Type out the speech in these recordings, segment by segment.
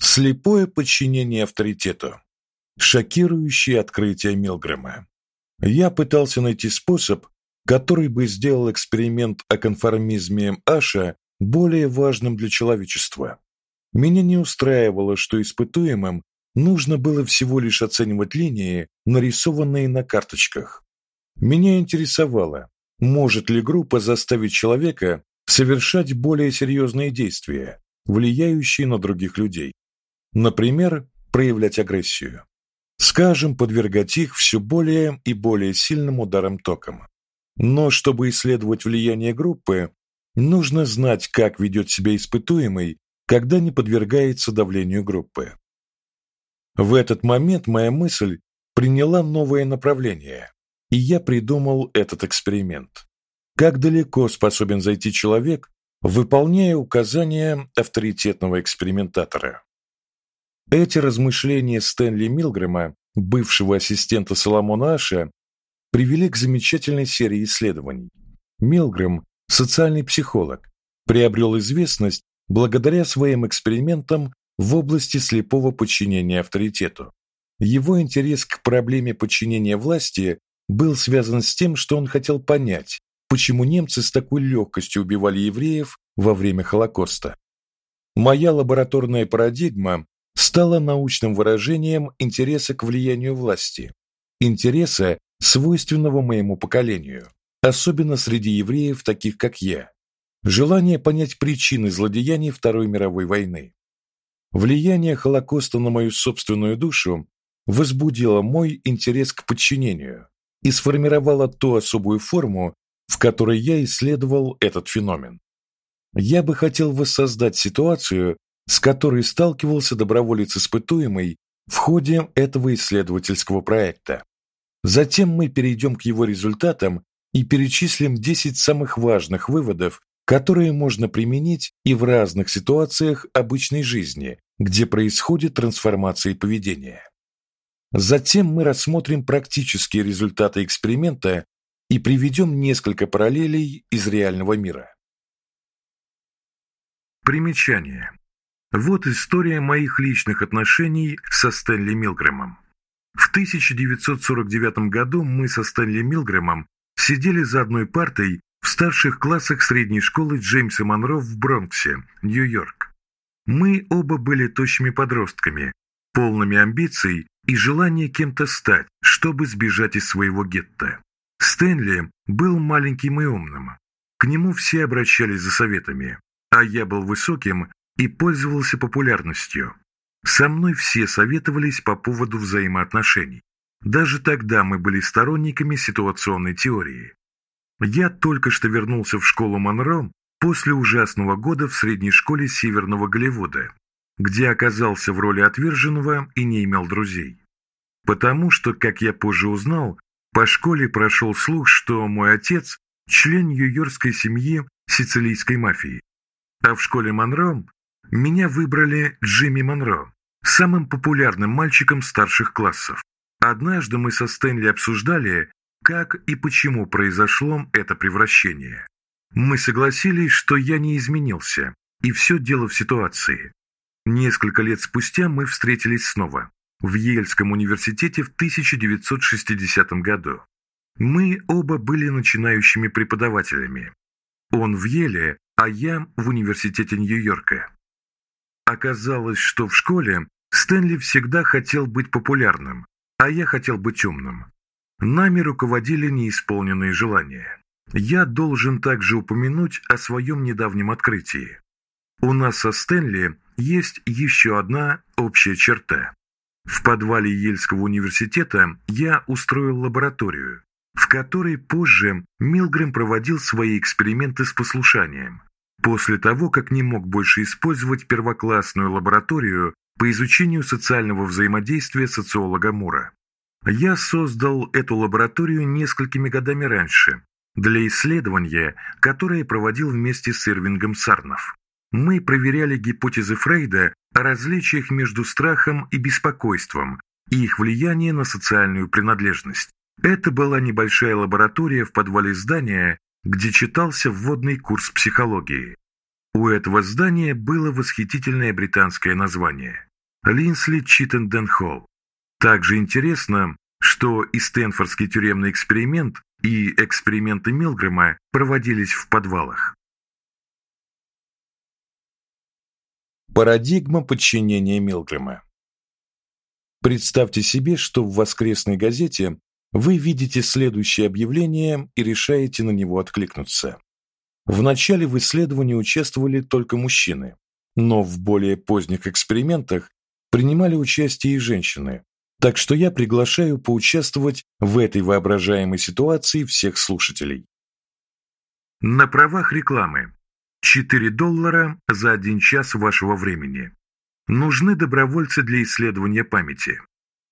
Слепое подчинение авторитету. Шокирующее открытие Милгрэма. Я пытался найти способ, который бы сделал эксперимент о конформизме Аша более важным для человечества. Меня не устраивало, что испытуемым нужно было всего лишь оценивать линии, нарисованные на карточках. Меня интересовало, может ли группа заставить человека совершать более серьезные действия, влияющие на других людей. Например, проявлять агрессию. Скажем, подвергать их все более и более сильным ударам током. Но чтобы исследовать влияние группы, нужно знать, как ведет себя испытуемый, когда не подвергается давлению группы. В этот момент моя мысль приняла новое направление, и я придумал этот эксперимент. Как далеко способен зайти человек, выполняя указания авторитетного экспериментатора? Эти размышления Стэнли Милгрэма, бывшего ассистента Соломона Аша, привели к замечательной серии исследований. Милгрэм, социальный психолог, приобрел известность благодаря своим экспериментам в области слепого подчинения авторитету. Его интерес к проблеме подчинения власти был связан с тем, что он хотел понять, почему немцы с такой легкостью убивали евреев во время Холокоста. Моя лабораторная парадигма стала научным выражением интереса к влиянию власти, интереса, свойственного моему поколению, особенно среди евреев, таких как я. Желание понять причины злодеяний Второй мировой войны. Влияние Холокоста на мою собственную душу возбудило мой интерес к подчинению и сформировало ту особую форму, в которой я исследовал этот феномен. Я бы хотел воссоздать ситуацию, с которой сталкивался доброволец-испытуемый в ходе этого исследовательского проекта. Затем мы перейдем к его результатам и перечислим 10 самых важных выводов, которые можно применить и в разных ситуациях обычной жизни, где происходит трансформация поведения. Затем мы рассмотрим практические результаты эксперимента и приведем несколько параллелей из реального мира. Примечание. Вот история моих личных отношений со Стэнли Милгрэмом. В 1949 году мы со Стэнли Милгрэмом сидели за одной партой в старших классах средней школы Джеймса Монро в Бронксе, Нью-Йорк. Мы оба были тощими подростками, полными амбиций и желания кем-то стать, чтобы сбежать из своего гетто. Стэнли был маленьким и умным. К нему все обращались за советами, а я был высоким и пользовался популярностью. Со мной все советовались по поводу взаимоотношений. Даже тогда мы были сторонниками ситуационной теории. Я только что вернулся в школу Монро после ужасного года в средней школе Северного Голливуда, где оказался в роли отверженного и не имел друзей. Потому что, как я позже узнал, по школе прошел слух, что мой отец – член нью-йоркской семьи сицилийской мафии. А в школе Монро меня выбрали Джимми Монро, самым популярным мальчиком старших классов. Однажды мы со Стэнли обсуждали, как и почему произошло это превращение. Мы согласились, что я не изменился, и все дело в ситуации. Несколько лет спустя мы встретились снова, в Ельском университете в 1960 году. Мы оба были начинающими преподавателями. Он в Еле, а я в университете Нью-Йорка. Оказалось, что в школе Стэнли всегда хотел быть популярным, а я хотел быть умным. Нами руководили неисполненные желания. Я должен также упомянуть о своем недавнем открытии. У нас со Стэнли есть еще одна общая черта. В подвале Ельского университета я устроил лабораторию, в которой позже Милгрэм проводил свои эксперименты с послушанием, после того, как не мог больше использовать первоклассную лабораторию по изучению социального взаимодействия социолога Мура. Я создал эту лабораторию несколькими годами раньше, для исследования, которое проводил вместе с Ирвингом Сарнов. Мы проверяли гипотезы Фрейда о различиях между страхом и беспокойством и их влияние на социальную принадлежность. Это была небольшая лаборатория в подвале здания, где читался вводный курс психологии. У этого здания было восхитительное британское название Линсли Читтенден Холл. Также интересно, что и Стэнфордский тюремный эксперимент, и эксперименты Милгрэма проводились в подвалах. Парадигма подчинения Милгрэма Представьте себе, что в воскресной газете вы видите следующее объявление и решаете на него откликнуться. В начале в исследовании участвовали только мужчины, но в более поздних экспериментах принимали участие и женщины. Так что я приглашаю поучаствовать в этой воображаемой ситуации всех слушателей. На правах рекламы 4 доллара за один час вашего времени. Нужны добровольцы для исследования памяти.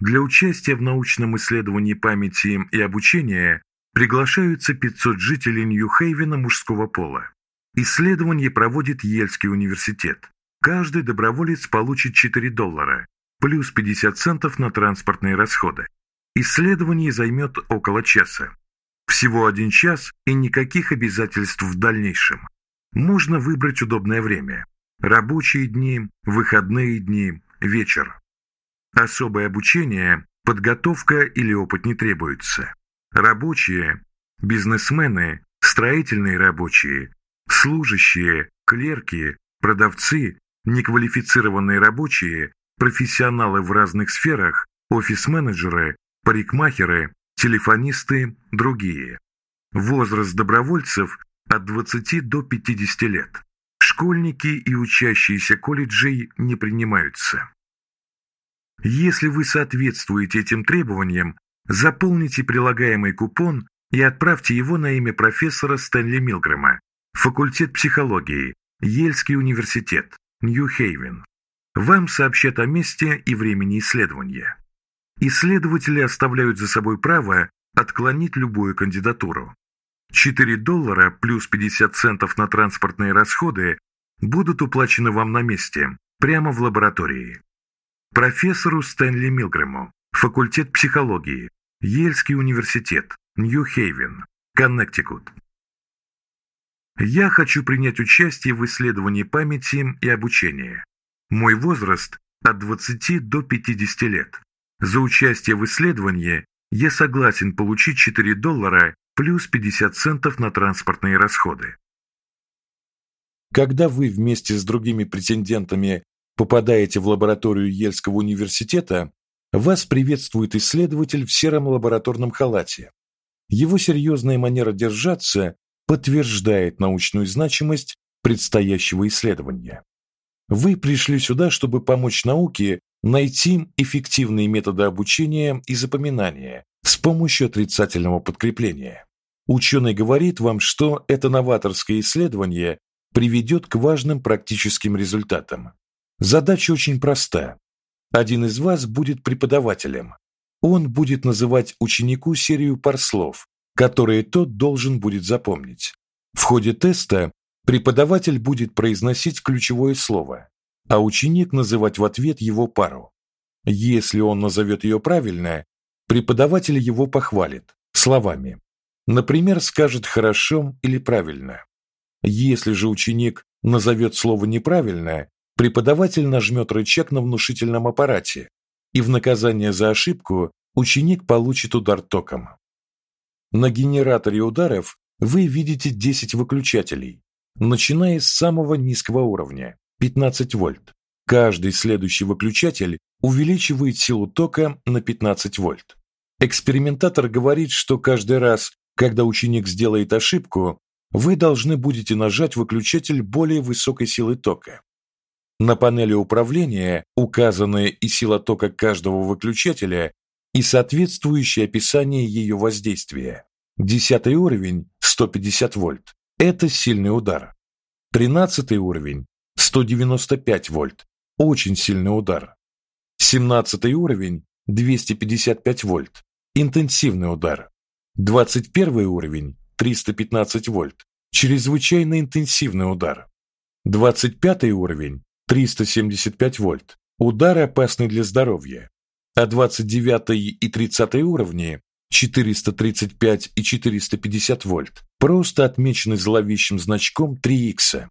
Для участия в научном исследовании памяти и обучения приглашаются 500 жителей Нью-Хейвена мужского пола. Исследование проводит Ельский университет. Каждый доброволец получит 4 доллара, плюс 50 центов на транспортные расходы. Исследование займет около часа. Всего один час и никаких обязательств в дальнейшем. Можно выбрать удобное время. Рабочие дни, выходные дни, вечер. Особое обучение, подготовка или опыт не требуется. Рабочие, бизнесмены, строительные рабочие, служащие, клерки, продавцы, неквалифицированные рабочие, профессионалы в разных сферах, офис-менеджеры, парикмахеры, телефонисты, другие. Возраст добровольцев от 20 до 50 лет. Школьники и учащиеся колледжей не принимаются. Если вы соответствуете этим требованиям, заполните прилагаемый купон и отправьте его на имя профессора Стэнли Милгрэма, факультет психологии, Ельский университет, Нью-Хейвен. Вам сообщат о месте и времени исследования. Исследователи оставляют за собой право отклонить любую кандидатуру. 4 доллара плюс 50 центов на транспортные расходы будут уплачены вам на месте, прямо в лаборатории. Профессору Стэнли Милгрэму, факультет психологии, Ельский университет, Нью-Хейвен, Коннектикут. Я хочу принять участие в исследовании памяти и обучения. Мой возраст от 20 до 50 лет. За участие в исследовании я согласен получить 4 доллара плюс 50 центов на транспортные расходы. Когда вы вместе с другими претендентами попадаете в лабораторию Ельского университета, вас приветствует исследователь в сером лабораторном халате. Его серьезная манера держаться подтверждает научную значимость предстоящего исследования. Вы пришли сюда, чтобы помочь науке найти эффективные методы обучения и запоминания с помощью отрицательного подкрепления. Ученый говорит вам, что это новаторское исследование приведет к важным практическим результатам. Задача очень проста. Один из вас будет преподавателем. Он будет называть ученику серию пар слов, которые тот должен будет запомнить. В ходе теста преподаватель будет произносить ключевое слово, а ученик называть в ответ его пару. Если он назовет ее правильно, преподаватель его похвалит словами. Например, скажет хорошо или правильно. Если же ученик назовет слово неправильно, преподаватель нажмет рычаг на внушительном аппарате, и в наказание за ошибку ученик получит удар током. На генераторе ударов вы видите 10 выключателей, начиная с самого низкого уровня 15 вольт. Каждый следующий выключатель увеличивает силу тока на 15 вольт. Экспериментатор говорит, что каждый раз, когда ученик сделает ошибку, вы должны будете нажать выключатель более высокой силы тока. На панели управления указаны и сила тока каждого выключателя, и соответствующее описание ее воздействия. Десятый уровень 150 вольт. Это сильный удар. Тринадцатый уровень 195 вольт. Очень сильный удар. Семнадцатый уровень 255 вольт. Интенсивный удар. Двадцать первый уровень 315 вольт. Чрезвычайно интенсивный удар. Двадцать пятый уровень 375 вольт. Удар опасный для здоровья. А 29 и 30 уровни 435 и 450 вольт просто отмечены зловещим значком 3 х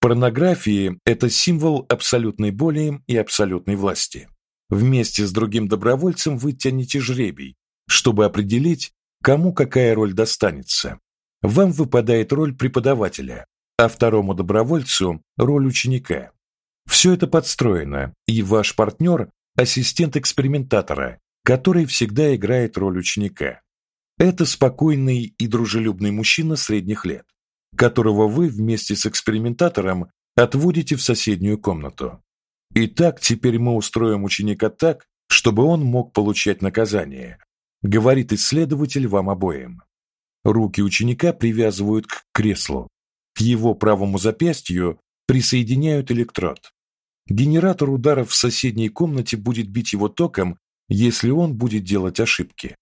порнографии это символ абсолютной боли и абсолютной власти. Вместе с другим добровольцем вы тянете жребий, чтобы определить, кому какая роль достанется. Вам выпадает роль преподавателя, а второму добровольцу роль ученика. Все это подстроено, и ваш партнер – ассистент экспериментатора, который всегда играет роль ученика. Это спокойный и дружелюбный мужчина средних лет, которого вы вместе с экспериментатором отводите в соседнюю комнату. Итак, теперь мы устроим ученика так, чтобы он мог получать наказание, говорит исследователь вам обоим. Руки ученика привязывают к креслу. К его правому запястью присоединяют электрод. Генератор ударов в соседней комнате будет бить его током, если он будет делать ошибки.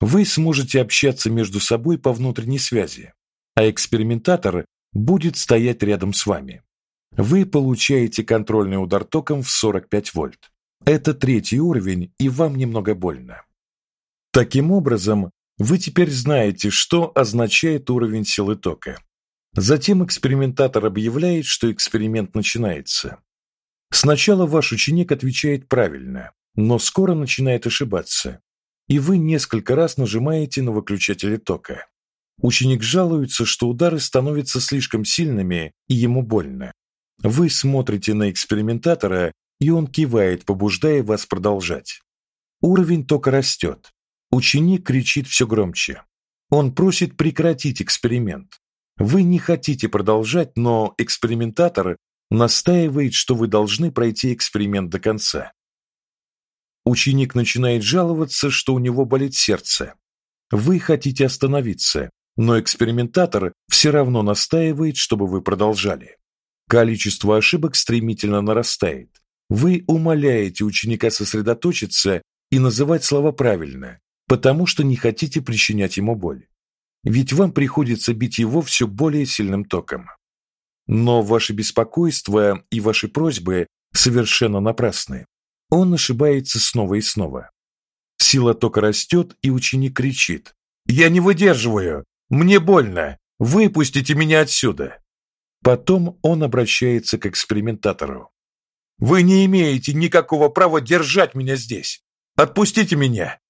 Вы сможете общаться между собой по внутренней связи, а экспериментатор будет стоять рядом с вами. Вы получаете контрольный удар током в 45 вольт. Это третий уровень, и вам немного больно. Таким образом, вы теперь знаете, что означает уровень силы тока. Затем экспериментатор объявляет, что эксперимент начинается. Сначала ваш ученик отвечает правильно, но скоро начинает ошибаться и вы несколько раз нажимаете на выключатели тока. Ученик жалуется, что удары становятся слишком сильными и ему больно. Вы смотрите на экспериментатора, и он кивает, побуждая вас продолжать. Уровень тока растет. Ученик кричит все громче. Он просит прекратить эксперимент. Вы не хотите продолжать, но экспериментатор настаивает, что вы должны пройти эксперимент до конца. Ученик начинает жаловаться, что у него болит сердце. Вы хотите остановиться, но экспериментатор все равно настаивает, чтобы вы продолжали. Количество ошибок стремительно нарастает. Вы умоляете ученика сосредоточиться и называть слова правильно, потому что не хотите причинять ему боль. Ведь вам приходится бить его все более сильным током. Но ваше беспокойство и ваши просьбы совершенно напрасны. Он ошибается снова и снова. Сила тока растет, и ученик кричит: "Я не выдерживаю! Мне больно! Выпустите меня отсюда!" Потом он обращается к экспериментатору. Вы не имеете никакого права держать меня здесь. Отпустите меня.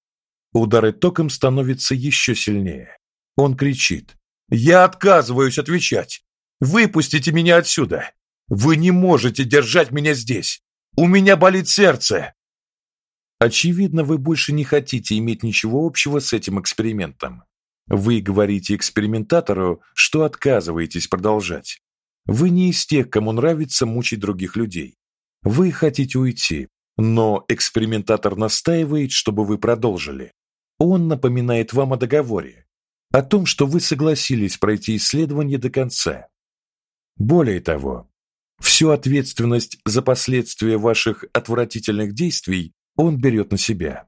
Удары током становятся еще сильнее. Он кричит: "Я отказываюсь отвечать. Выпустите меня отсюда. Вы не можете держать меня здесь. У меня болит сердце. Очевидно, вы больше не хотите иметь ничего общего с этим экспериментом. Вы говорите экспериментатору, что отказываетесь продолжать. Вы не из тех, кому нравится мучить других людей. Вы хотите уйти, но экспериментатор настаивает, чтобы вы продолжили. Он напоминает вам о договоре, о том, что вы согласились пройти исследование до конца. Более того, Всю ответственность за последствия ваших отвратительных действий он берет на себя.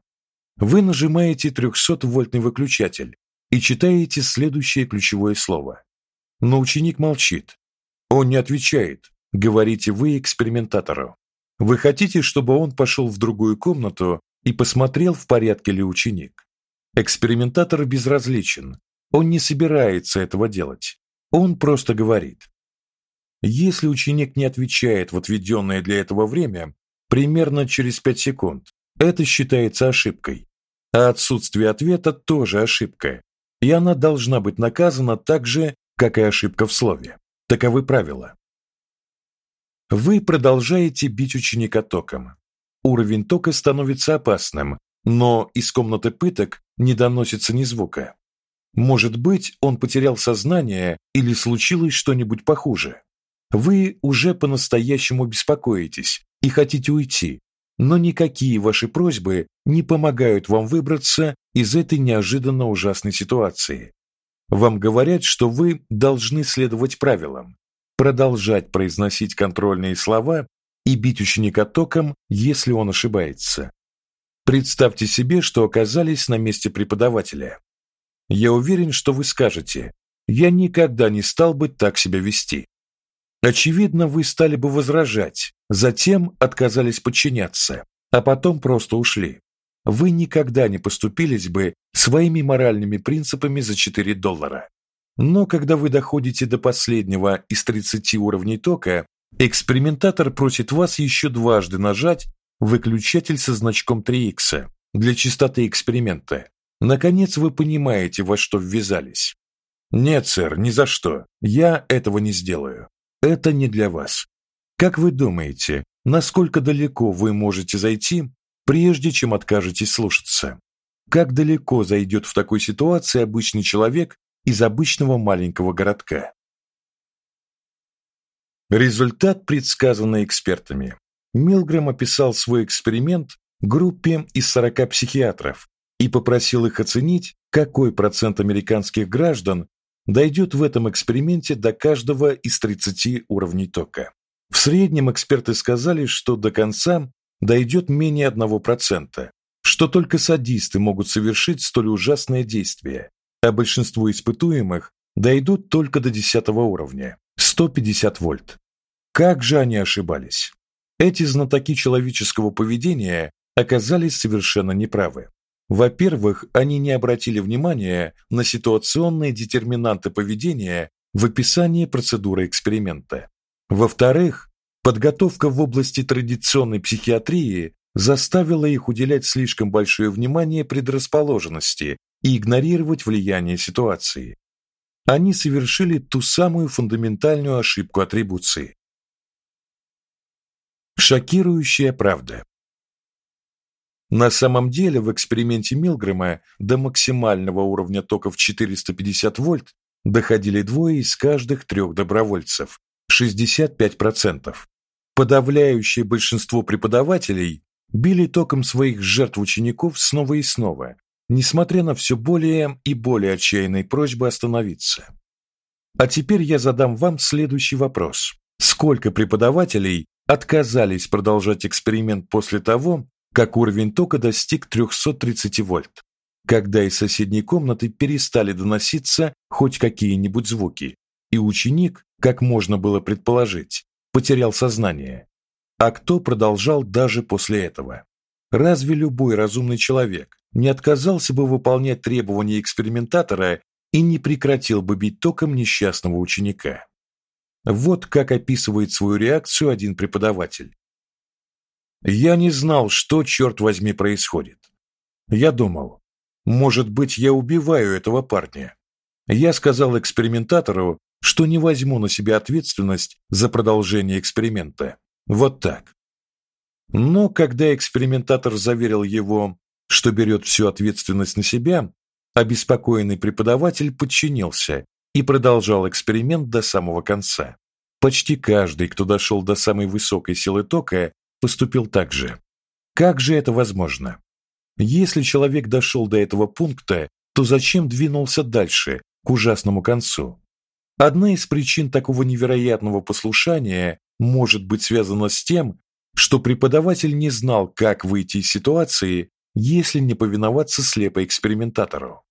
Вы нажимаете 300-вольтный выключатель и читаете следующее ключевое слово. Но ученик молчит. Он не отвечает. Говорите вы экспериментатору. Вы хотите, чтобы он пошел в другую комнату и посмотрел, в порядке ли ученик. Экспериментатор безразличен. Он не собирается этого делать. Он просто говорит: если ученик не отвечает в отведенное для этого время, примерно через 5 секунд, это считается ошибкой. А отсутствие ответа тоже ошибка, и она должна быть наказана так же, как и ошибка в слове. Таковы правила. Вы продолжаете бить ученика током. Уровень тока становится опасным, но из комнаты пыток не доносится ни звука. Может быть, он потерял сознание или случилось что-нибудь похуже. Вы уже по-настоящему беспокоитесь и хотите уйти, но никакие ваши просьбы не помогают вам выбраться из этой неожиданно ужасной ситуации. Вам говорят, что вы должны следовать правилам, продолжать произносить контрольные слова и бить ученика током, если он ошибается. Представьте себе, что оказались на месте преподавателя. Я уверен, что вы скажете: "Я никогда не стал бы так себя вести". Очевидно, вы стали бы возражать, затем отказались подчиняться, а потом просто ушли. Вы никогда не поступились бы своими моральными принципами за 4 доллара. Но когда вы доходите до последнего из 30 уровней тока, экспериментатор просит вас еще дважды нажать выключатель со значком 3х для чистоты эксперимента. Наконец вы понимаете, во что ввязались. Нет, сэр, ни за что. Я этого не сделаю. Это не для вас. Как вы думаете, насколько далеко вы можете зайти, прежде чем откажетесь слушаться? Как далеко зайдет в такой ситуации обычный человек из обычного маленького городка? Результат предсказанный экспертами. Милгрэм описал свой эксперимент группе из 40 психиатров и попросил их оценить, какой процент американских граждан дойдет в этом эксперименте до каждого из 30 уровней тока. В среднем эксперты сказали, что до конца дойдет менее 1%, что только садисты могут совершить столь ужасное действие, а большинство испытуемых дойдут только до 10 уровня 150 вольт. Как же они ошибались? Эти знатоки человеческого поведения оказались совершенно неправы. Во-первых, они не обратили внимания на ситуационные детерминанты поведения в описании процедуры эксперимента. Во-вторых, подготовка в области традиционной психиатрии заставила их уделять слишком большое внимание предрасположенности и игнорировать влияние ситуации. Они совершили ту самую фундаментальную ошибку атрибуции. Шокирующая правда. На самом деле в эксперименте Милгрэма до максимального уровня тока в 450 вольт доходили двое из каждых трех добровольцев 65%. Подавляющее большинство преподавателей били током своих жертв учеников снова и снова, несмотря на все более и более отчаянные просьбы остановиться. А теперь я задам вам следующий вопрос. Сколько преподавателей отказались продолжать эксперимент после того, как уровень тока достиг 330 вольт, когда из соседней комнаты перестали доноситься хоть какие-нибудь звуки, и ученик, как можно было предположить, потерял сознание. А кто продолжал даже после этого? Разве любой разумный человек не отказался бы выполнять требования экспериментатора и не прекратил бы бить током несчастного ученика? Вот как описывает свою реакцию один преподаватель. Я не знал, что черт возьми происходит. Я думал, может быть, я убиваю этого парня. Я сказал экспериментатору, что не возьму на себя ответственность за продолжение эксперимента. Вот так. Но когда экспериментатор заверил его, что берет всю ответственность на себя, обеспокоенный преподаватель подчинился и продолжал эксперимент до самого конца. Почти каждый, кто дошел до самой высокой силы тока, поступил так же. Как же это возможно? Если человек дошел до этого пункта, то зачем двинулся дальше, к ужасному концу? Одна из причин такого невероятного послушания может быть связана с тем, что преподаватель не знал, как выйти из ситуации, если не повиноваться слепо экспериментатору.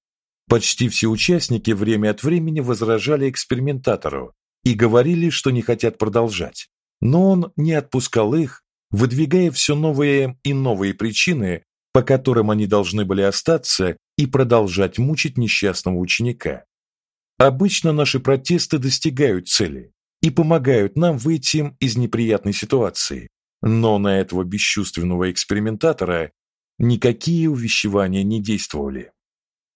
Почти все участники время от времени возражали экспериментатору и говорили, что не хотят продолжать. Но он не отпускал их, выдвигая все новые и новые причины, по которым они должны были остаться и продолжать мучить несчастного ученика. Обычно наши протесты достигают цели и помогают нам выйти из неприятной ситуации, но на этого бесчувственного экспериментатора никакие увещевания не действовали.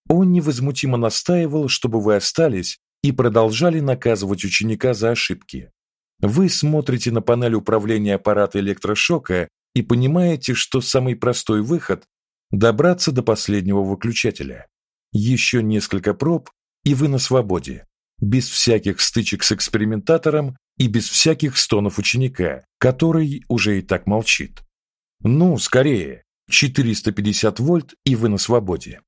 Он невозмутимо настаивал, чтобы вы остались и продолжали наказывать ученика за ошибки, вы смотрите на панель управления аппарата электрошока и понимаете, что самый простой выход добраться до последнего выключателя. Еще несколько проб, и вы на свободе, без всяких стычек с экспериментатором и без всяких стонов ученика, который уже и так молчит. Ну, скорее, 450 вольт, и вы на свободе.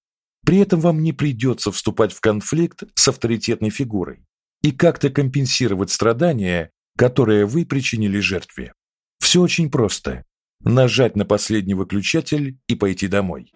При этом вам не придется вступать в конфликт с авторитетной фигурой и как-то компенсировать страдания, которое вы причинили жертве. Все очень просто. Нажать на последний выключатель и пойти домой.